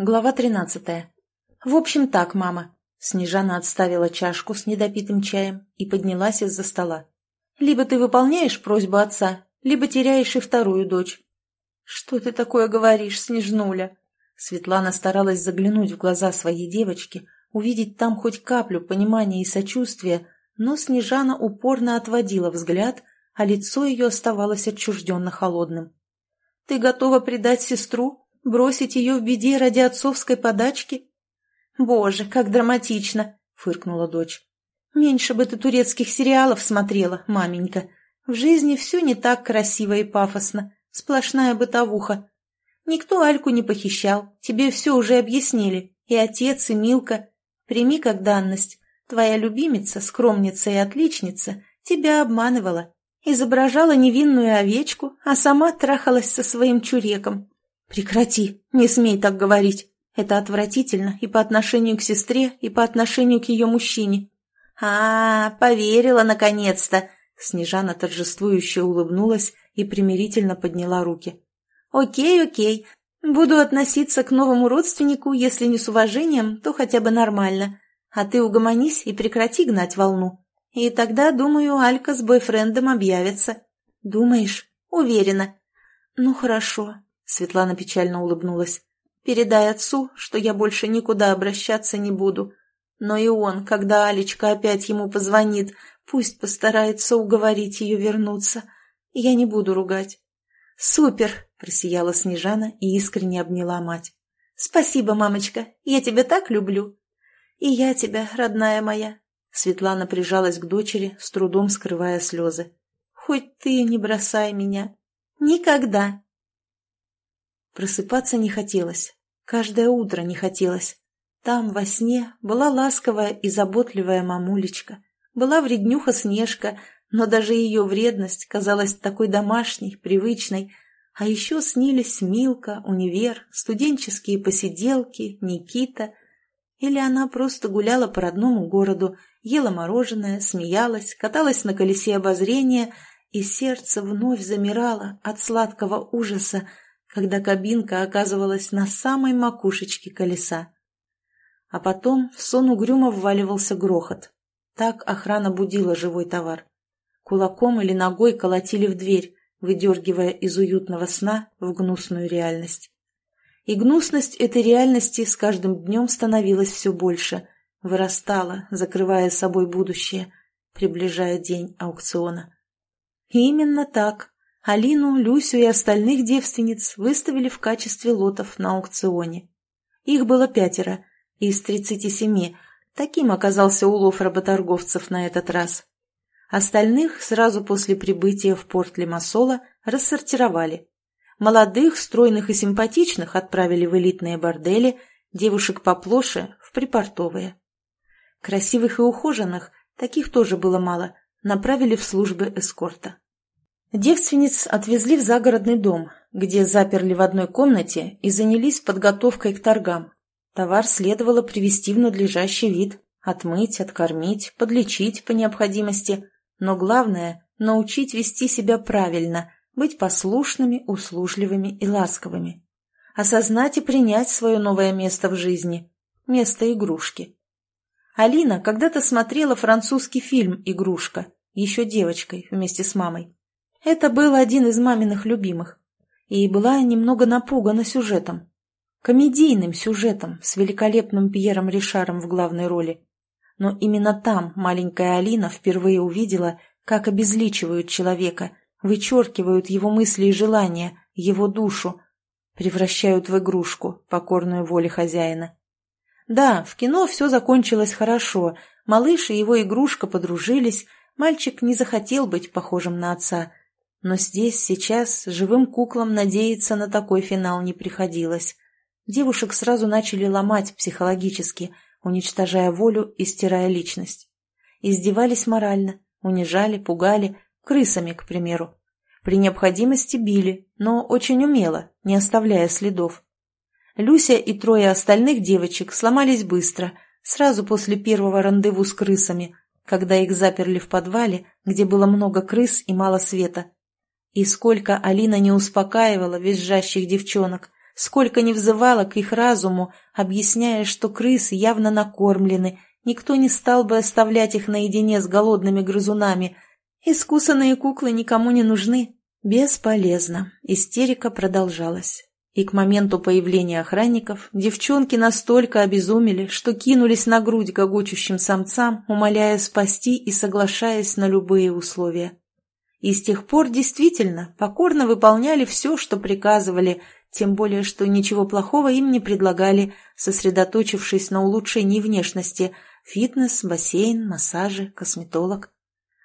Глава тринадцатая. «В общем так, мама». Снежана отставила чашку с недопитым чаем и поднялась из-за стола. «Либо ты выполняешь просьбу отца, либо теряешь и вторую дочь». «Что ты такое говоришь, Снежнуля?» Светлана старалась заглянуть в глаза своей девочки, увидеть там хоть каплю понимания и сочувствия, но Снежана упорно отводила взгляд, а лицо ее оставалось отчужденно холодным. «Ты готова предать сестру? Бросить ее в беде ради отцовской подачки? Боже, как драматично! Фыркнула дочь. Меньше бы ты турецких сериалов смотрела, маменька. В жизни все не так красиво и пафосно. Сплошная бытовуха. Никто Альку не похищал. Тебе все уже объяснили. И отец, и Милка. Прими как данность. Твоя любимица, скромница и отличница, тебя обманывала. Изображала невинную овечку, а сама трахалась со своим чуреком. «Прекрати, не смей так говорить. Это отвратительно и по отношению к сестре, и по отношению к ее мужчине». «А, поверила наконец-то!» Снежана торжествующе улыбнулась и примирительно подняла руки. «Окей, окей. Буду относиться к новому родственнику, если не с уважением, то хотя бы нормально. А ты угомонись и прекрати гнать волну. И тогда, думаю, Алька с бойфрендом объявится». «Думаешь?» «Уверена». «Ну, хорошо. Светлана печально улыбнулась. «Передай отцу, что я больше никуда обращаться не буду. Но и он, когда Алечка опять ему позвонит, пусть постарается уговорить ее вернуться. Я не буду ругать». «Супер!» – просияла Снежана и искренне обняла мать. «Спасибо, мамочка, я тебя так люблю». «И я тебя, родная моя». Светлана прижалась к дочери, с трудом скрывая слезы. «Хоть ты не бросай меня. Никогда!» Просыпаться не хотелось. Каждое утро не хотелось. Там, во сне, была ласковая и заботливая мамулечка. Была вреднюха Снежка, но даже ее вредность казалась такой домашней, привычной. А еще снились Милка, универ, студенческие посиделки, Никита. Или она просто гуляла по родному городу, ела мороженое, смеялась, каталась на колесе обозрения, и сердце вновь замирало от сладкого ужаса, когда кабинка оказывалась на самой макушечке колеса. А потом в сон угрюмо вваливался грохот. Так охрана будила живой товар. Кулаком или ногой колотили в дверь, выдергивая из уютного сна в гнусную реальность. И гнусность этой реальности с каждым днем становилась все больше, вырастала, закрывая собой будущее, приближая день аукциона. И именно так Алину, Люсю и остальных девственниц выставили в качестве лотов на аукционе. Их было пятеро из тридцати семи. Таким оказался улов работорговцев на этот раз. Остальных сразу после прибытия в порт Лимассола рассортировали. Молодых, стройных и симпатичных отправили в элитные бордели, девушек поплоше – в припортовые. Красивых и ухоженных, таких тоже было мало, направили в службы эскорта. Девственниц отвезли в загородный дом, где заперли в одной комнате и занялись подготовкой к торгам. Товар следовало привести в надлежащий вид, отмыть, откормить, подлечить по необходимости, но главное – научить вести себя правильно, быть послушными, услужливыми и ласковыми. Осознать и принять свое новое место в жизни – место игрушки. Алина когда-то смотрела французский фильм «Игрушка», еще девочкой вместе с мамой. Это был один из маминых любимых. И была немного напугана сюжетом. Комедийным сюжетом с великолепным Пьером Ришаром в главной роли. Но именно там маленькая Алина впервые увидела, как обезличивают человека, вычеркивают его мысли и желания, его душу, превращают в игрушку, покорную воле хозяина. Да, в кино все закончилось хорошо, малыш и его игрушка подружились, мальчик не захотел быть похожим на отца, но здесь, сейчас, живым куклам надеяться на такой финал не приходилось. Девушек сразу начали ломать психологически, уничтожая волю и стирая личность. Издевались морально, унижали, пугали, крысами, к примеру. При необходимости били, но очень умело, не оставляя следов. Люся и трое остальных девочек сломались быстро, сразу после первого рандеву с крысами, когда их заперли в подвале, где было много крыс и мало света. И сколько Алина не успокаивала визжащих девчонок, сколько не взывала к их разуму, объясняя, что крысы явно накормлены, никто не стал бы оставлять их наедине с голодными грызунами. Искусанные куклы никому не нужны. Бесполезно. Истерика продолжалась. И к моменту появления охранников девчонки настолько обезумели, что кинулись на грудь гогочущим самцам, умоляя спасти и соглашаясь на любые условия. И с тех пор действительно покорно выполняли все, что приказывали, тем более, что ничего плохого им не предлагали, сосредоточившись на улучшении внешности – фитнес, бассейн, массажи, косметолог.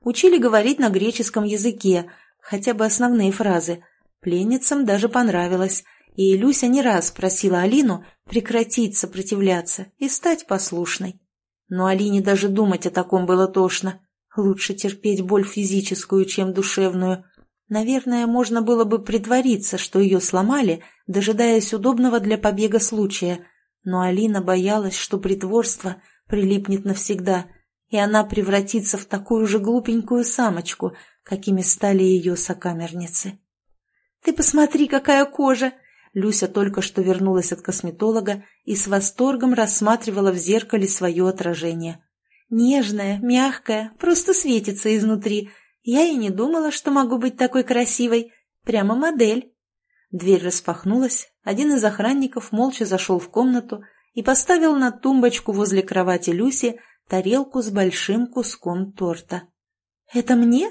Учили говорить на греческом языке, хотя бы основные фразы. Пленницам даже понравилось – и Люся не раз просила Алину прекратить сопротивляться и стать послушной. Но Алине даже думать о таком было тошно. Лучше терпеть боль физическую, чем душевную. Наверное, можно было бы притвориться, что ее сломали, дожидаясь удобного для побега случая. Но Алина боялась, что притворство прилипнет навсегда, и она превратится в такую же глупенькую самочку, какими стали ее сокамерницы. «Ты посмотри, какая кожа! Люся только что вернулась от косметолога и с восторгом рассматривала в зеркале свое отражение. Нежная, мягкая, просто светится изнутри. Я и не думала, что могу быть такой красивой. Прямо модель. Дверь распахнулась, один из охранников молча зашел в комнату и поставил на тумбочку возле кровати Люси тарелку с большим куском торта. «Это мне?»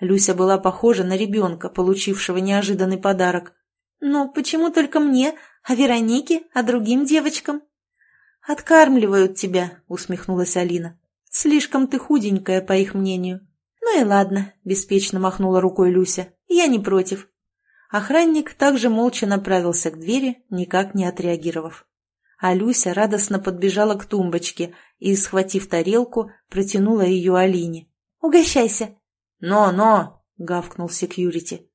Люся была похожа на ребенка, получившего неожиданный подарок. «Ну, почему только мне, а Веронике, а другим девочкам?» «Откармливают тебя», — усмехнулась Алина. «Слишком ты худенькая, по их мнению». «Ну и ладно», — беспечно махнула рукой Люся. «Я не против». Охранник также молча направился к двери, никак не отреагировав. А Люся радостно подбежала к тумбочке и, схватив тарелку, протянула ее Алине. «Угощайся!» «Но-но!» — гавкнул секьюрити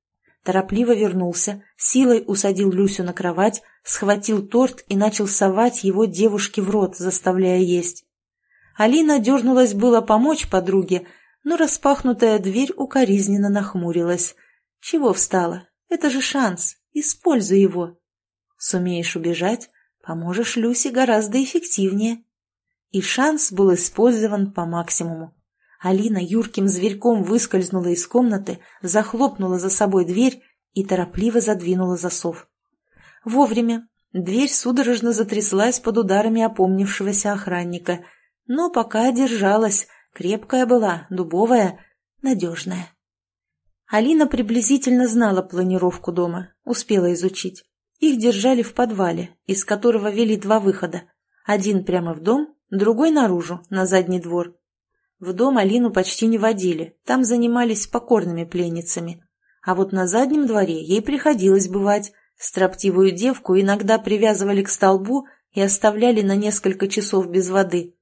торопливо вернулся, силой усадил Люсю на кровать, схватил торт и начал совать его девушке в рот, заставляя есть. Алина дернулась было помочь подруге, но распахнутая дверь укоризненно нахмурилась. «Чего встала? Это же шанс. Используй его. Сумеешь убежать, поможешь Люсе гораздо эффективнее». И шанс был использован по максимуму. Алина юрким зверьком выскользнула из комнаты, захлопнула за собой дверь и торопливо задвинула засов. Вовремя. Дверь судорожно затряслась под ударами опомнившегося охранника, но пока держалась, крепкая была, дубовая, надежная. Алина приблизительно знала планировку дома, успела изучить. Их держали в подвале, из которого вели два выхода. Один прямо в дом, другой наружу, на задний двор. В дом Алину почти не водили, там занимались покорными пленницами. А вот на заднем дворе ей приходилось бывать. Строптивую девку иногда привязывали к столбу и оставляли на несколько часов без воды.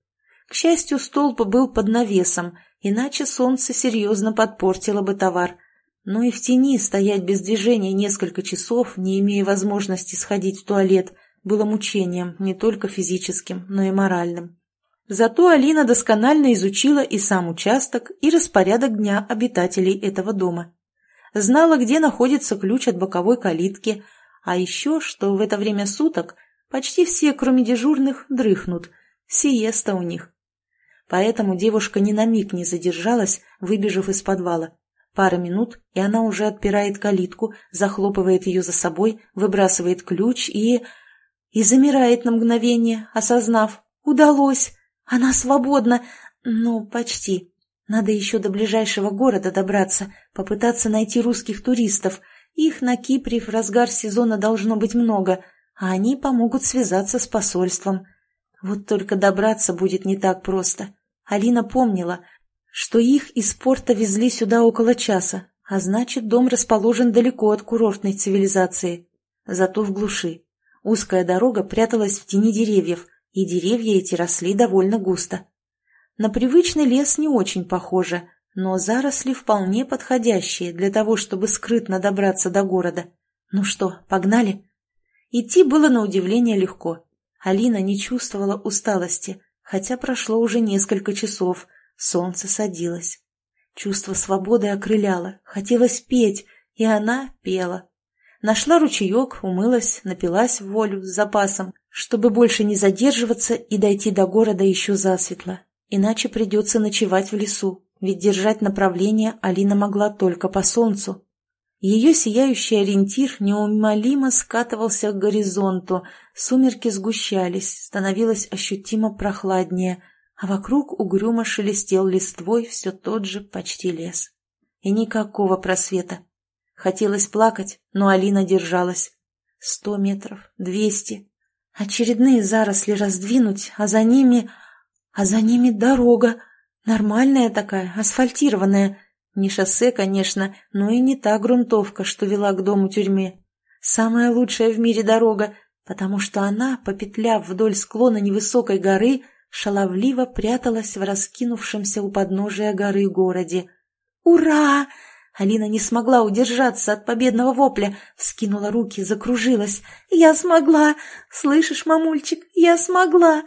К счастью, столб был под навесом, иначе солнце серьезно подпортило бы товар. Но и в тени стоять без движения несколько часов, не имея возможности сходить в туалет, было мучением не только физическим, но и моральным. Зато Алина досконально изучила и сам участок, и распорядок дня обитателей этого дома. Знала, где находится ключ от боковой калитки, а еще, что в это время суток почти все, кроме дежурных, дрыхнут. Сиеста у них. Поэтому девушка ни на миг не задержалась, выбежав из подвала. Пара минут, и она уже отпирает калитку, захлопывает ее за собой, выбрасывает ключ и... И замирает на мгновение, осознав. «Удалось!» Она свободна, ну, почти. Надо еще до ближайшего города добраться, попытаться найти русских туристов. Их на Кипре в разгар сезона должно быть много, а они помогут связаться с посольством. Вот только добраться будет не так просто. Алина помнила, что их из порта везли сюда около часа, а значит, дом расположен далеко от курортной цивилизации. Зато в глуши. Узкая дорога пряталась в тени деревьев – и деревья эти росли довольно густо. На привычный лес не очень похоже, но заросли вполне подходящие для того, чтобы скрытно добраться до города. Ну что, погнали? Идти было на удивление легко. Алина не чувствовала усталости, хотя прошло уже несколько часов, солнце садилось. Чувство свободы окрыляло, хотелось петь, и она пела. Нашла ручеек, умылась, напилась в волю с запасом, чтобы больше не задерживаться и дойти до города еще засветло. Иначе придется ночевать в лесу, ведь держать направление Алина могла только по солнцу. Ее сияющий ориентир неумолимо скатывался к горизонту, сумерки сгущались, становилось ощутимо прохладнее, а вокруг угрюмо шелестел листвой все тот же почти лес. И никакого просвета. Хотелось плакать, но Алина держалась. Сто метров, двести. Очередные заросли раздвинуть, а за ними... А за ними дорога. Нормальная такая, асфальтированная. Не шоссе, конечно, но и не та грунтовка, что вела к дому-тюрьме. Самая лучшая в мире дорога, потому что она, попетляв вдоль склона невысокой горы, шаловливо пряталась в раскинувшемся у подножия горы городе. «Ура!» Алина не смогла удержаться от победного вопля, вскинула руки, закружилась. «Я смогла! Слышишь, мамульчик, я смогла!»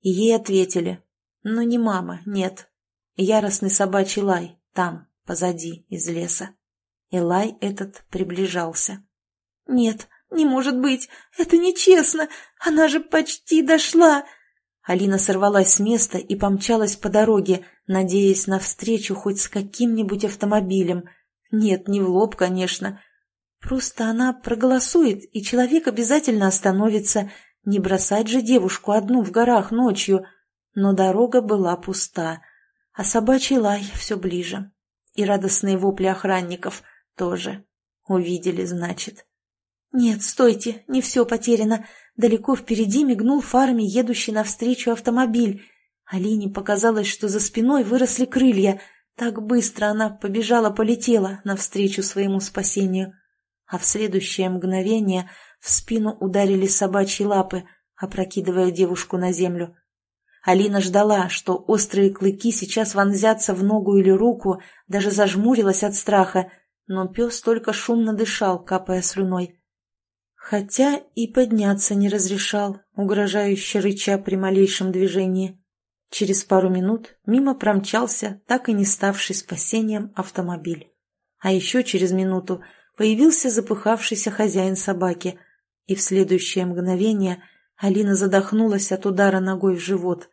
Ей ответили. Но не мама, нет. Яростный собачий лай, там, позади, из леса. И лай этот приближался. «Нет, не может быть! Это нечестно! Она же почти дошла!» Алина сорвалась с места и помчалась по дороге, надеясь на встречу хоть с каким-нибудь автомобилем – нет, не в лоб, конечно. Просто она проголосует, и человек обязательно остановится. Не бросать же девушку одну в горах ночью. Но дорога была пуста, а собачий лай все ближе. И радостные вопли охранников тоже. Увидели, значит. Нет, стойте, не все потеряно. Далеко впереди мигнул фарами едущий навстречу автомобиль. Алине показалось, что за спиной выросли крылья — так быстро она побежала-полетела навстречу своему спасению. А в следующее мгновение в спину ударили собачьи лапы, опрокидывая девушку на землю. Алина ждала, что острые клыки сейчас вонзятся в ногу или руку, даже зажмурилась от страха, но пес только шумно дышал, капая слюной. Хотя и подняться не разрешал, угрожающе рыча при малейшем движении. Через пару минут мимо промчался, так и не ставший спасением, автомобиль. А еще через минуту появился запыхавшийся хозяин собаки, и в следующее мгновение Алина задохнулась от удара ногой в живот.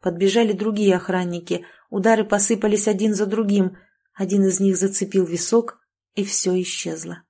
Подбежали другие охранники, удары посыпались один за другим, один из них зацепил висок, и все исчезло.